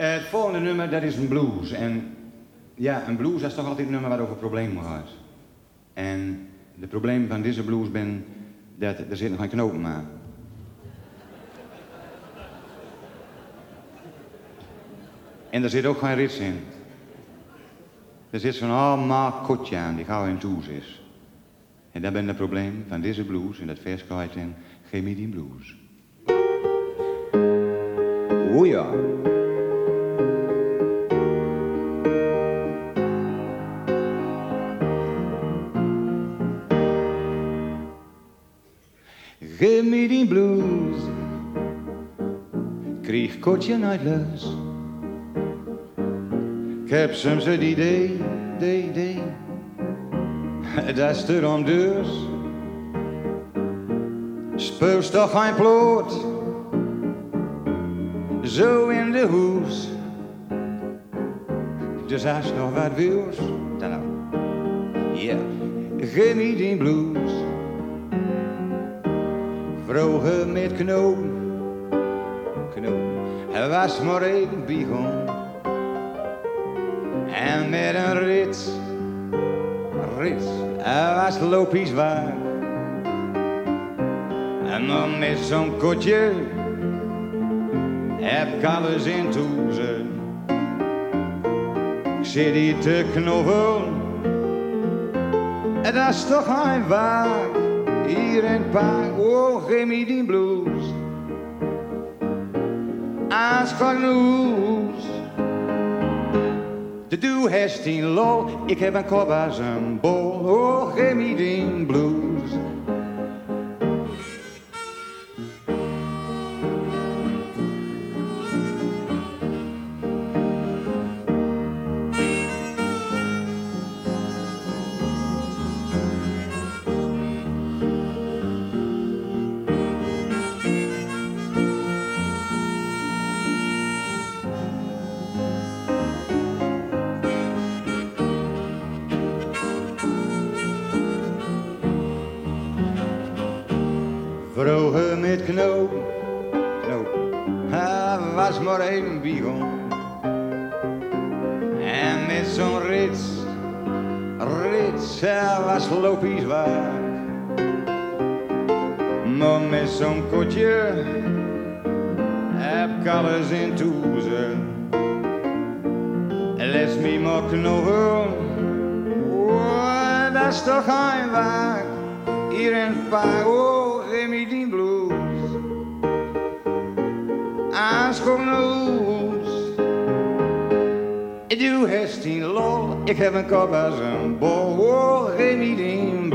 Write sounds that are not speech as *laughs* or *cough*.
Eh, het volgende nummer, dat is een blues. En ja, een blues is toch altijd een nummer waar over problemen gaat. En de probleem van deze blues ben dat er zit nog een knopen aan. En er zit ook geen rits in. Er zit zo'n allemaal kotje aan die gauw in toes is. En dat ben het probleem van deze blues en dat vers in Gemidie Blues. O ja. Gemidie Blues. Kreeg kotje uit les. Ik heb soms het idee, idee, idee. *laughs* Dat is erom dus. Speus toch geen ploot. Zo in de hoes. Dus als nog wat wils, dan nou. Geef me die blues. Vroegen met knopen, knopen. Hij was maar even begon. En met een rit, rit. Hij was lopies waar. En dan met zo'n kotje heb ik alles in toezen. Ik zit hier te knoffen. En dat is toch geen waar. Hier het park, oh, geef me blues. Als genoeg. De doe heeft een lol, ik heb een kop als een bol. Oh, geef me blues. Vroegen met knoop, knoop, hij was maar even begon. En met zo'n rits, rits, hij was lopies waar. Maar met zo'n kotje heb ik alles in toezen. Laat me maar knoven, oh, dat is toch geen waar. Hier in het Als genoeg. Ik doe het in lol, ik heb een kop als een bol, oh, geef me die